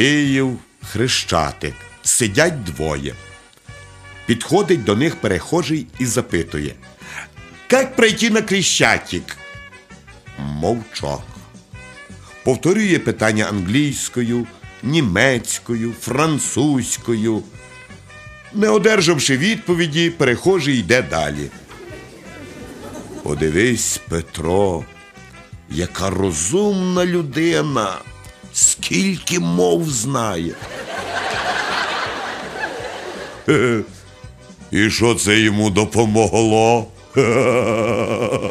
Київ, Хрещатик. Сидять двоє. Підходить до них перехожий і запитує. Як пройти на Крещатик? Мовчок. Повторює питання англійською, німецькою, французькою. Не одержавши відповіді, перехожий йде далі. Подивись, Петро, яка розумна людина, скільки мов знає. І що це йому допомогло?